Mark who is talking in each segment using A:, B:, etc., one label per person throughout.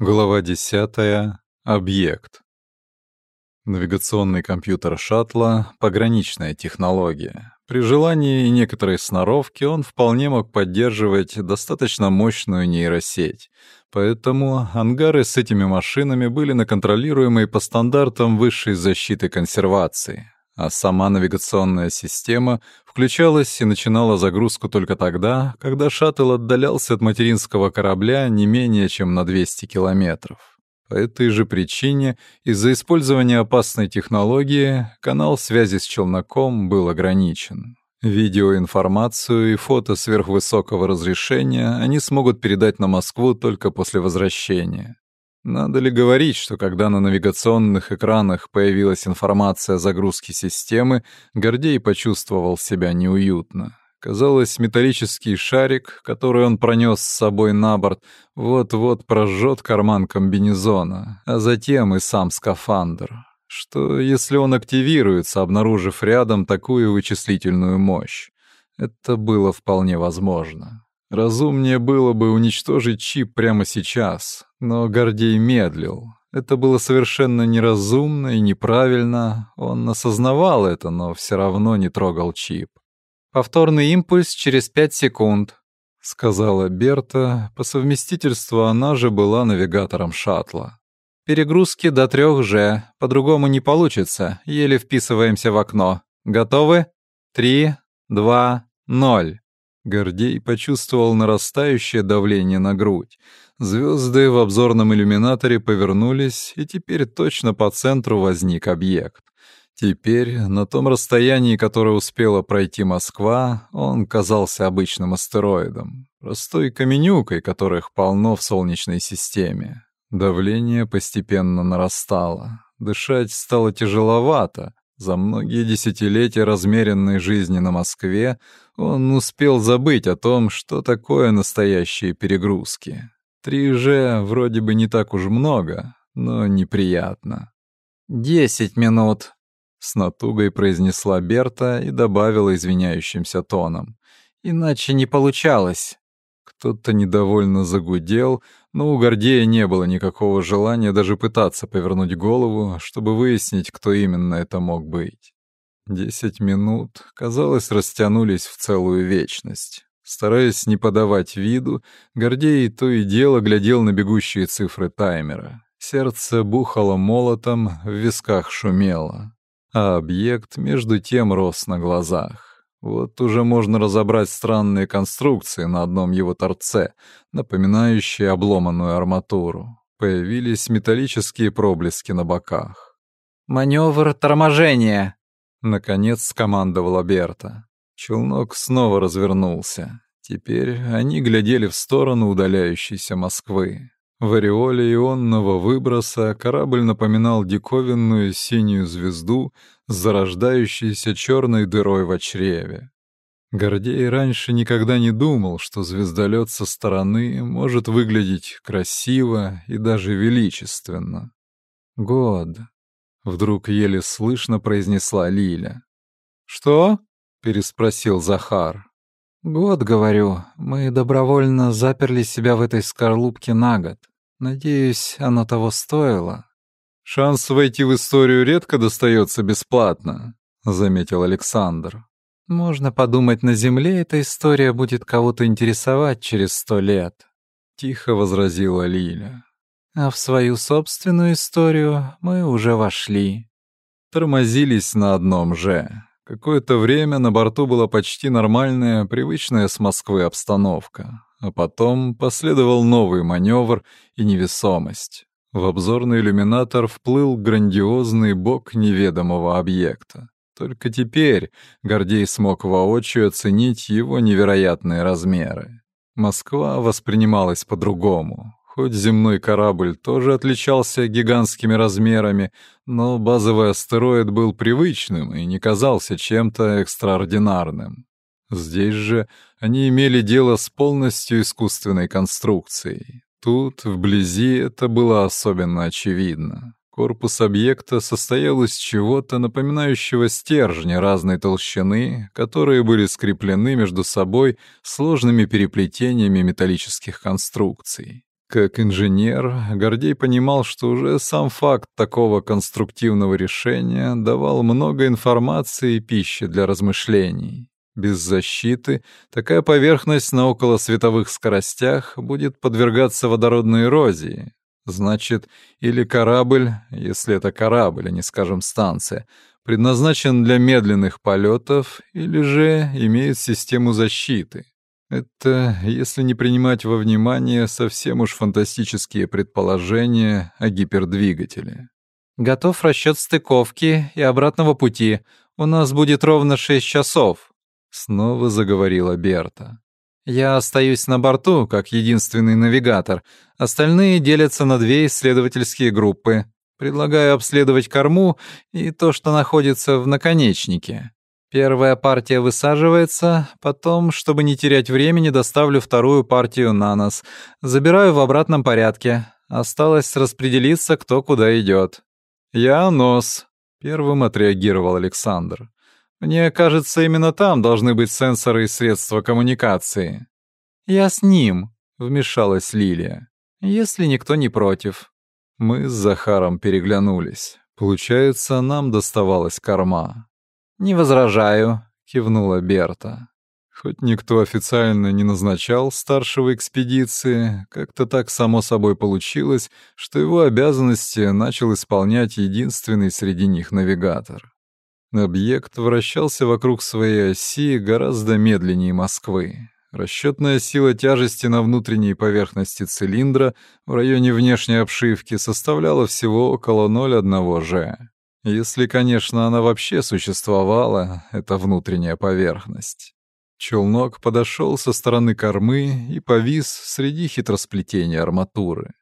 A: Глава 10. Объект. Навигационный компьютер шаттла — пограничная технология. При желании и некоторой сноровке он вполне мог поддерживать достаточно мощную нейросеть. Поэтому ангары с этими машинами были на контролируемой по стандартам высшей защиты консервации а сама навигационная система включалась и начинала загрузку только тогда, когда шаттл отдалялся от материнского корабля не менее чем на 200 километров. По этой же причине, из-за использования опасной технологии, канал связи с челноком был ограничен. Видеоинформацию и фото сверхвысокого разрешения они смогут передать на Москву только после возвращения. Надо ли говорить, что когда на навигационных экранах появилась информация о загрузке системы, Гордей почувствовал себя неуютно. Казалось, металлический шарик, который он пронес с собой на борт, вот-вот прожжет карман комбинезона, а затем и сам скафандр. Что, если он активируется, обнаружив рядом такую вычислительную мощь? Это было вполне возможно. Разумнее было бы уничтожить чип прямо сейчас, но Гордей медлил. Это было совершенно неразумно и неправильно. Он осознавал это, но все равно не трогал чип. «Повторный импульс через пять секунд», — сказала Берта. По совместительству она же была навигатором шаттла. «Перегрузки до трех же. По-другому не получится. Еле вписываемся в окно. Готовы? Три, два, ноль». Гордей почувствовал нарастающее давление на грудь. Звезды в обзорном иллюминаторе повернулись, и теперь точно по центру возник объект. Теперь, на том расстоянии, которое успела пройти Москва, он казался обычным астероидом, простой каменюкой, которых полно в Солнечной системе. Давление постепенно нарастало. Дышать стало тяжеловато, за многие десятилетия размеренной жизни на Москве он успел забыть о том, что такое настоящие перегрузки. Три же вроде бы не так уж много, но неприятно. «Десять минут», — с натугой произнесла Берта и добавила извиняющимся тоном. «Иначе не получалось». Кто-то недовольно загудел, но у Гордея не было никакого желания даже пытаться повернуть голову, чтобы выяснить, кто именно это мог быть. Десять минут, казалось, растянулись в целую вечность. Стараясь не подавать виду, Гордей то и дело глядел на бегущие цифры таймера. Сердце бухало молотом, в висках шумело, а объект между тем рос на глазах. Вот уже можно разобрать странные конструкции на одном его торце, напоминающие обломанную арматуру. Появились металлические проблески на боках.
B: «Маневр торможения!»
A: — наконец скомандовала Берта. Челнок снова развернулся. Теперь они глядели в сторону удаляющейся Москвы. В ореоле ионного выброса корабль напоминал диковинную синюю звезду с зарождающейся черной дырой в чреве. Гордей раньше никогда не думал, что звездолет со стороны может выглядеть красиво и даже величественно. «Год», — вдруг еле слышно произнесла Лиля.
B: «Что?»
A: — переспросил Захар.
B: «Год, говорю, мы добровольно заперли себя в этой скорлупке на год. Надеюсь, оно того стоило».
A: «Шанс войти в историю редко достается бесплатно», — заметил Александр.
B: «Можно подумать, на Земле эта история будет кого-то интересовать через сто лет», —
A: тихо возразила Лиля.
B: «А в свою собственную историю мы уже вошли».
A: Тормозились на одном же. Какое-то время на борту была почти нормальная, привычная с Москвы обстановка. А потом последовал новый маневр и невесомость. В обзорный иллюминатор вплыл грандиозный бок неведомого объекта. Только теперь Гордей смог воочию оценить его невероятные размеры. Москва воспринималась по-другому. Хоть земной корабль тоже отличался гигантскими размерами, но базовый астероид был привычным и не казался чем-то экстраординарным. Здесь же они имели дело с полностью искусственной конструкцией. Тут, вблизи, это было особенно очевидно. Корпус объекта состоял из чего-то напоминающего стержни разной толщины, которые были скреплены между собой сложными переплетениями металлических конструкций. Как инженер, Гордей понимал, что уже сам факт такого конструктивного решения давал много информации и пищи для размышлений. Без защиты такая поверхность на околосветовых скоростях будет подвергаться водородной эрозии. Значит, или корабль, если это корабль, а не, скажем, станция, предназначен для медленных полетов, или же имеет систему защиты. Это если не принимать во внимание совсем уж фантастические предположения о гипердвигателе.
B: «Готов расчет стыковки и обратного пути. У нас будет ровно шесть часов», — снова заговорила Берта. «Я остаюсь на борту, как единственный навигатор. Остальные делятся на две исследовательские группы. Предлагаю обследовать корму и то, что находится в наконечнике. Первая партия высаживается, потом, чтобы не терять времени, доставлю вторую партию на нос. Забираю в обратном порядке. Осталось распределиться, кто куда идет. «Я нос», — первым отреагировал Александр. «Мне кажется, именно там должны быть сенсоры и средства коммуникации». «Я с ним», — вмешалась Лилия. «Если никто не против».
A: Мы с Захаром переглянулись. Получается, нам доставалась корма.
B: «Не возражаю», — кивнула Берта.
A: Хоть никто официально не назначал старшего экспедиции, как-то так само собой получилось, что его обязанности начал исполнять единственный среди них навигатор. Объект вращался вокруг своей оси гораздо медленнее Москвы. Расчетная сила тяжести на внутренней поверхности цилиндра в районе внешней обшивки составляла всего около 0,1 g. Если, конечно, она вообще существовала, эта внутренняя поверхность. Челнок подошел со стороны кормы и повис среди хитросплетения арматуры.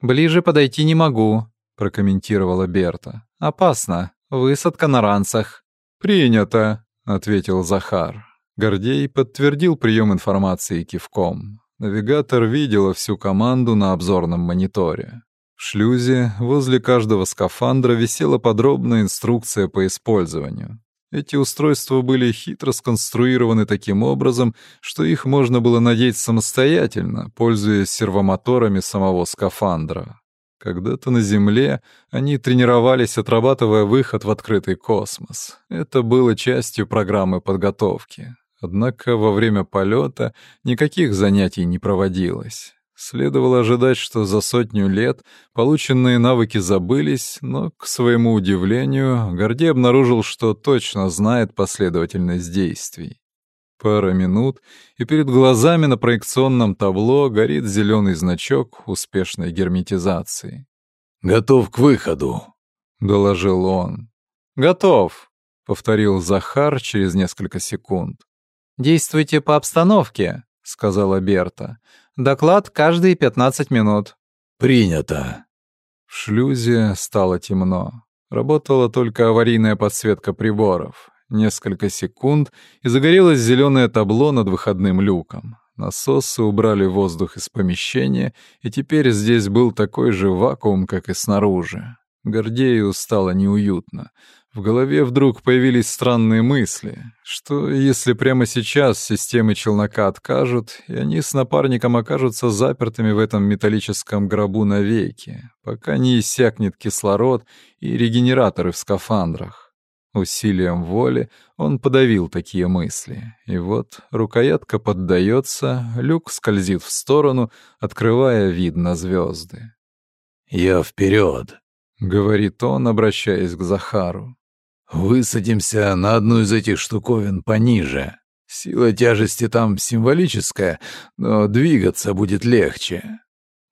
B: «Ближе подойти не могу», — прокомментировала Берта. «Опасно. Высадка на ранцах».
A: «Принято», — ответил Захар. Гордей подтвердил прием информации кивком. Навигатор видела всю команду на обзорном мониторе. В шлюзе возле каждого скафандра висела подробная инструкция по использованию. Эти устройства были хитро сконструированы таким образом, что их можно было надеть самостоятельно, пользуясь сервомоторами самого скафандра. Когда-то на Земле они тренировались, отрабатывая выход в открытый космос. Это было частью программы подготовки. Однако во время полета никаких занятий не проводилось. Следовало ожидать, что за сотню лет полученные навыки забылись, но, к своему удивлению, Гордей обнаружил, что точно знает последовательность действий. Пара минут, и перед глазами на проекционном табло горит зеленый значок успешной герметизации.
C: «Готов к выходу», —
A: доложил он.
B: «Готов», —
A: повторил Захар через несколько секунд.
B: «Действуйте по обстановке», — сказала Берта. Доклад каждые 15 минут.
C: Принято.
A: В шлюзе стало темно. Работала только аварийная подсветка приборов. Несколько секунд, и загорелось зеленое табло над выходным люком. Насосы убрали воздух из помещения, и теперь здесь был такой же вакуум, как и снаружи. Гордею стало неуютно. В голове вдруг появились странные мысли, что если прямо сейчас системы челнока откажут, и они с напарником окажутся запертыми в этом металлическом гробу навеки, пока не иссякнет кислород и регенераторы в скафандрах. Усилием воли он подавил такие мысли, и вот рукоятка поддается, люк скользит в сторону, открывая вид на звезды.
C: «Я вперед!»
A: — говорит он, обращаясь к Захару.
C: Высадимся на одну из этих штуковин пониже. Сила тяжести там символическая, но двигаться будет легче.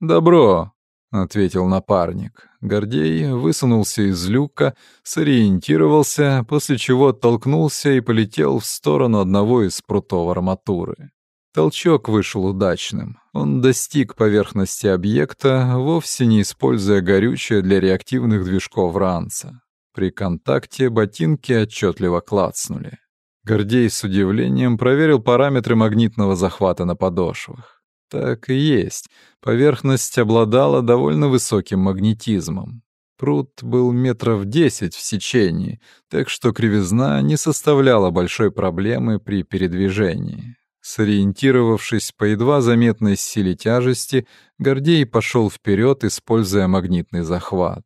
A: Добро, ответил напарник. Гордей высунулся из люка, сориентировался, после чего оттолкнулся и полетел в сторону одного из прутов арматуры. Толчок вышел удачным. Он достиг поверхности объекта, вовсе не используя горючее для реактивных движков ранца. При контакте ботинки отчетливо клацнули. Гордей с удивлением проверил параметры магнитного захвата на подошвах. Так и есть. Поверхность обладала довольно высоким магнетизмом. Пруд был метров десять в сечении, так что кривизна не составляла большой проблемы при передвижении. Сориентировавшись по едва заметной силе тяжести, Гордей пошел вперед, используя магнитный захват.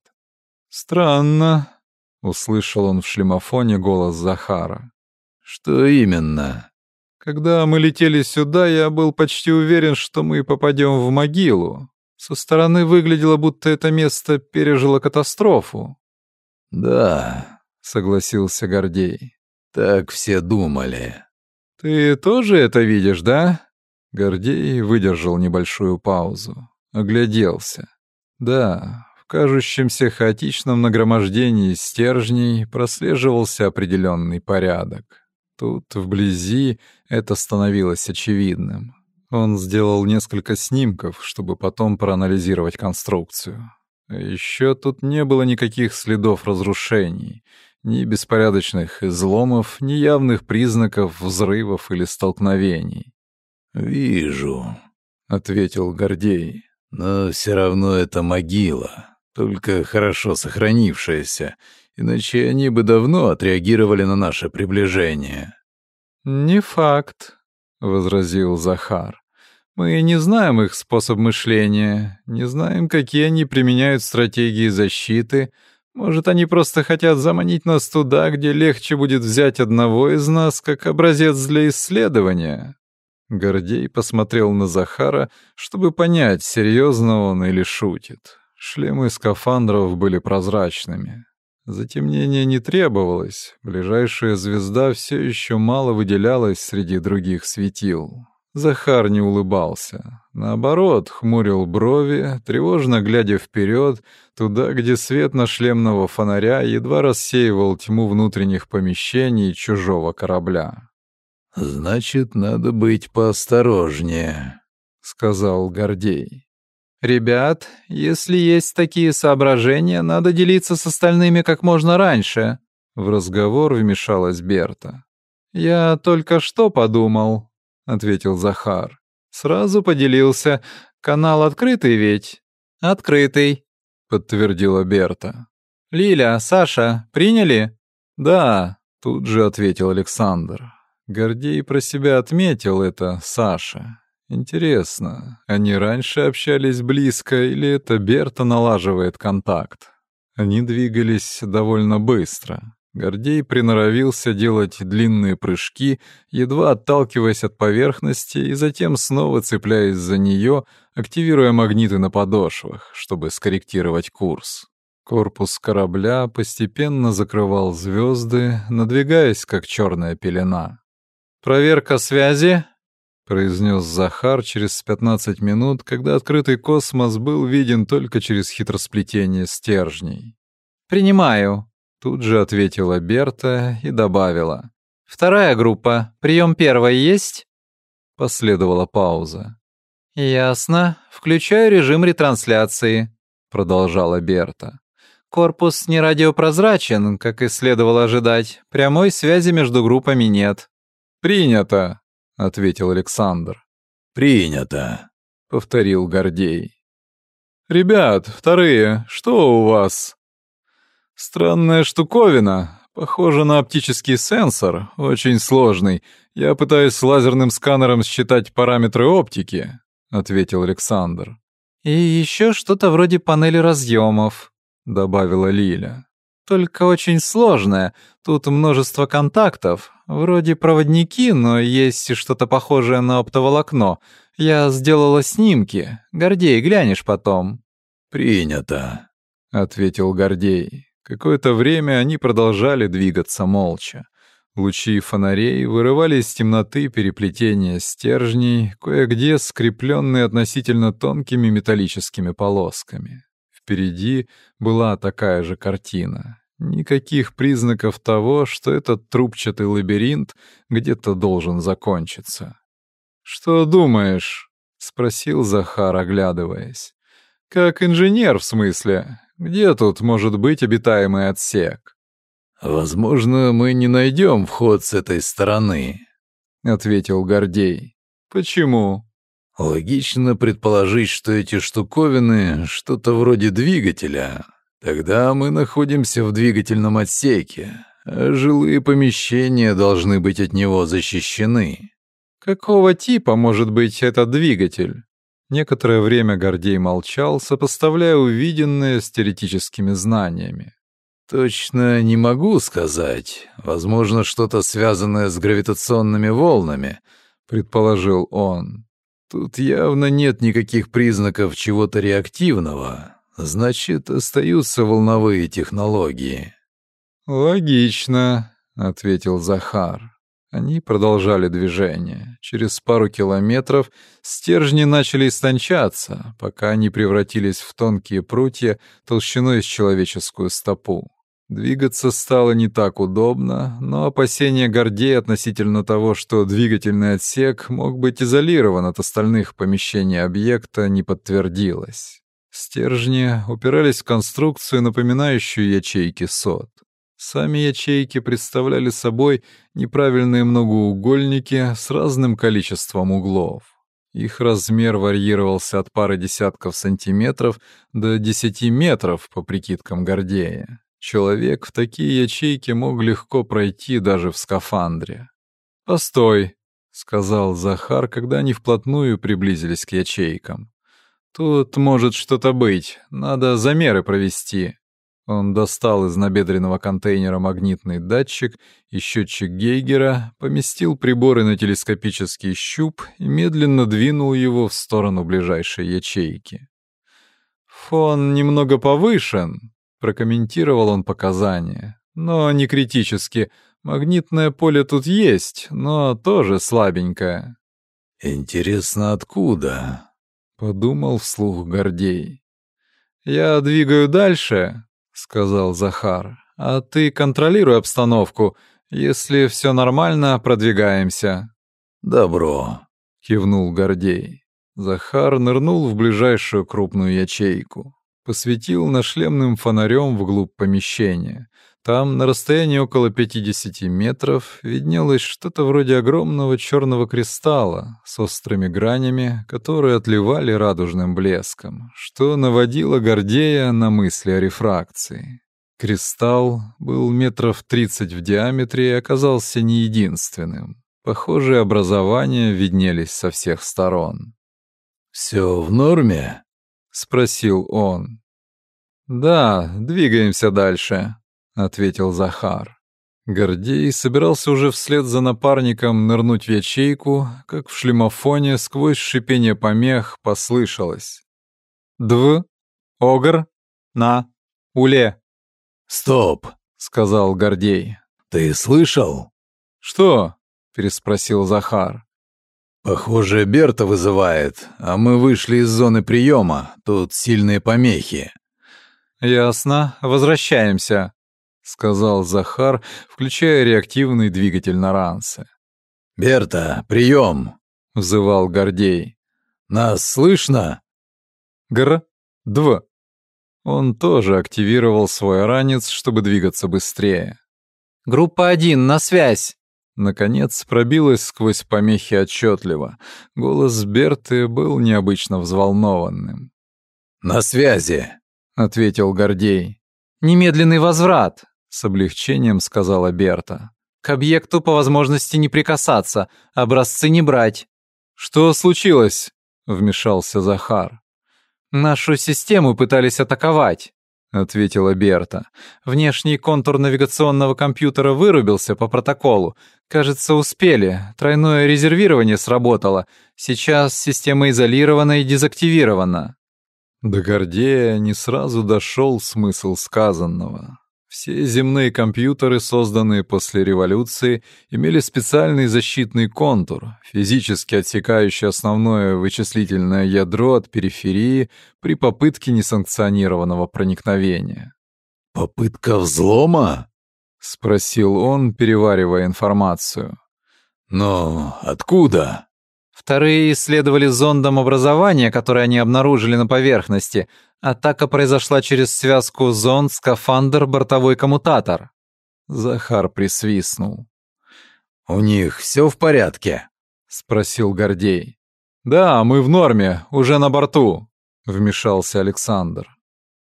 A: «Странно», — услышал он в шлемофоне голос Захара.
C: «Что именно?»
A: «Когда мы летели сюда, я был почти уверен, что мы попадем в могилу. Со стороны выглядело, будто это место пережило катастрофу».
C: «Да», —
A: согласился Гордей.
C: «Так все думали».
A: «Ты тоже это видишь, да?» Гордей выдержал небольшую паузу, огляделся. «Да, кажущемся хаотичном нагромождении стержней прослеживался определенный порядок. Тут, вблизи, это становилось очевидным. Он сделал несколько снимков, чтобы потом проанализировать конструкцию. Еще тут не было никаких следов разрушений — ни беспорядочных изломов, ни явных признаков взрывов или столкновений.
C: «Вижу», — ответил Гордей, — «но все равно это могила, только хорошо сохранившаяся, иначе они бы давно отреагировали на наше приближение».
A: «Не факт», — возразил Захар. «Мы не знаем их способ мышления, не знаем, какие они применяют стратегии защиты, может, они просто хотят заманить нас туда, где легче будет взять одного из нас как образец для исследования?» Гордей посмотрел на Захара, чтобы понять, серьезно он или шутит. Шлемы скафандров были прозрачными. Затемнение не требовалось, ближайшая звезда все еще мало выделялась среди других светил. Захар не улыбался. Наоборот, хмурил брови, тревожно глядя вперед, туда, где свет на шлемного фонаря едва рассеивал тьму внутренних помещений чужого корабля.
C: «Значит, надо быть поосторожнее», — сказал Гордей.
B: «Ребят, если есть такие соображения, надо делиться с остальными как можно раньше», — в разговор вмешалась Берта. «Я только что подумал, ответил Захар. Сразу поделился. Канал открытый ведь? Открытый, подтвердила Берта. Лиля, Саша, приняли?
A: Да, тут же ответил Александр. Гордей про себя отметил это, Саша. Интересно, они раньше общались близко или это Берта налаживает контакт? Они двигались довольно быстро. Гордей приноровился делать длинные прыжки, едва отталкиваясь от поверхности и затем снова цепляясь за нее, активируя магниты на подошвах, чтобы скорректировать курс. Корпус корабля постепенно закрывал звезды, надвигаясь, как черная пелена.
B: «Проверка связи», —
A: произнес Захар через 15 минут, когда открытый космос был виден только через хитросплетение стержней.
B: «Принимаю»,
A: Тут же ответила Берта и добавила.
B: «Вторая группа. Прием первой есть?»
A: Последовала пауза.
B: «Ясно. Включаю режим ретрансляции», — продолжала Берта. «Корпус не радиопрозрачен, как и следовало ожидать. Прямой связи между группами нет».
A: «Принято», — ответил Александр.
C: «Принято», — повторил Гордей.
A: «Ребят, вторые, что у вас?» Странная штуковина. Похоже на оптический сенсор, очень сложный. Я пытаюсь с лазерным сканером считать параметры оптики, ответил Александр.
B: И еще что-то вроде панели разъемов, добавила Лиля. Только очень сложное. Тут множество контактов. Вроде проводники, но есть что-то похожее на оптоволокно. Я сделала снимки. Гордей, глянешь потом.
C: Принято,
A: ответил Гордей. Какое-то время они продолжали двигаться молча. Лучи фонарей вырывали из темноты переплетения стержней, кое-где скрепленные относительно тонкими металлическими полосками. Впереди была такая же картина. Никаких признаков того, что этот трубчатый лабиринт где-то должен закончиться. «Что думаешь?» — спросил Захар, оглядываясь. «Как инженер, в смысле? Где тут может быть обитаемый отсек?
C: Возможно, мы не найдем вход с этой стороны, ответил Гордей.
A: Почему?
C: Логично предположить, что эти штуковины что-то вроде двигателя. Тогда мы находимся в двигательном отсеке, а жилые помещения должны быть от него защищены.
B: Какого типа может быть этот двигатель? Некоторое время Гордей молчал, сопоставляя увиденное с теоретическими знаниями.
C: «Точно не могу сказать. Возможно, что-то связанное с гравитационными волнами», — предположил он. «Тут явно нет никаких признаков чего-то реактивного. Значит, остаются волновые технологии».
A: «Логично», — ответил Захар. Они продолжали движение. Через пару километров стержни начали истончаться, пока они превратились в тонкие прутья толщиной с человеческую стопу. Двигаться стало не так удобно, но опасения Гордея относительно того, что двигательный отсек мог быть изолирован от остальных помещений объекта, не подтвердилось. Стержни упирались в конструкцию, напоминающую ячейки сот. Сами ячейки представляли собой неправильные многоугольники с разным количеством углов. Их размер варьировался от пары десятков сантиметров до десяти метров по прикидкам Гордея. Человек в такие ячейки мог легко пройти даже в скафандре. «Постой», — сказал Захар, когда они вплотную приблизились к ячейкам. «Тут может что-то быть. Надо замеры провести». Он достал из набедренного контейнера магнитный датчик и счетчик Гейгера, поместил приборы на телескопический щуп и медленно двинул его в сторону ближайшей ячейки. «Фон немного повышен», Прокомментировал он показания. Но не критически. Магнитное поле тут есть, но тоже слабенькое.
C: «Интересно, откуда?»
A: — подумал вслух Гордей. «Я двигаю дальше», — сказал Захар. «А ты контролируй обстановку. Если все нормально, продвигаемся».
C: «Добро», —
A: кивнул Гордей. Захар нырнул в ближайшую крупную ячейку посветил нашлемным фонарем вглубь помещения. Там, на расстоянии около 50 метров, виднелось что-то вроде огромного черного кристалла с острыми гранями, которые отливали радужным блеском, что наводило Гордея на мысли о рефракции. Кристалл был метров 30 в диаметре и оказался не единственным. Похожие образования виднелись со всех сторон.
C: «Все в норме?»
A: — спросил он. «Да, двигаемся дальше», — ответил Захар. Гордей собирался уже вслед за напарником нырнуть в ячейку, как в шлемофоне сквозь шипение помех послышалось. «Дв, огр, на, уле».
C: «Стоп», —
A: сказал Гордей.
C: «Ты слышал?»
A: «Что?» — переспросил Захар.
C: «Похоже, Берта вызывает, а мы вышли из зоны приема. Тут сильные помехи».
A: «Ясно. Возвращаемся», — сказал Захар, включая реактивный двигатель на ранце.
C: «Берта, прием!»
A: — взывал Гордей.
C: «Нас слышно?»
A: «Гр, дв». Он тоже активировал свой ранец, чтобы двигаться быстрее.
B: «Группа один, на связь!»
A: Наконец пробилась сквозь помехи отчетливо. Голос Берты был необычно взволнованным.
C: «На связи!»
A: — ответил Гордей.
B: «Немедленный возврат!»
A: — с облегчением сказала Берта.
B: «К объекту по возможности не прикасаться, образцы не брать».
A: «Что случилось?» — вмешался Захар.
B: «Нашу систему пытались атаковать», — ответила Берта. «Внешний контур навигационного компьютера вырубился по протоколу. Кажется, успели. Тройное резервирование сработало. Сейчас система изолирована и дезактивирована».
A: До Гордея не сразу дошел смысл сказанного. Все земные компьютеры, созданные после революции, имели специальный защитный контур, физически отсекающий основное вычислительное ядро от периферии при попытке несанкционированного проникновения.
C: «Попытка взлома?»
A: — спросил он, переваривая информацию.
C: «Но откуда?»
B: Вторые исследовали зондом образование, которое они обнаружили на поверхности. Атака произошла через связку зонд, скафандр, бортовой коммутатор.
A: Захар присвистнул.
C: «У них все в порядке?»
A: — спросил Гордей. «Да, мы в норме, уже на борту», — вмешался Александр.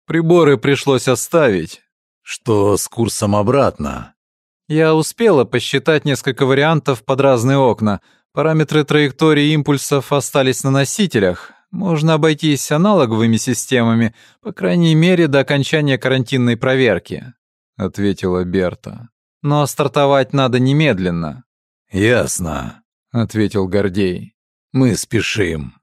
A: «Приборы пришлось оставить».
C: «Что с курсом обратно?»
B: «Я успела посчитать несколько вариантов под разные окна. Параметры траектории импульсов остались на носителях. Можно обойтись аналоговыми системами, по крайней мере, до окончания карантинной проверки», — ответила Берта. «Но стартовать надо немедленно».
C: «Ясно», — ответил Гордей. «Мы спешим».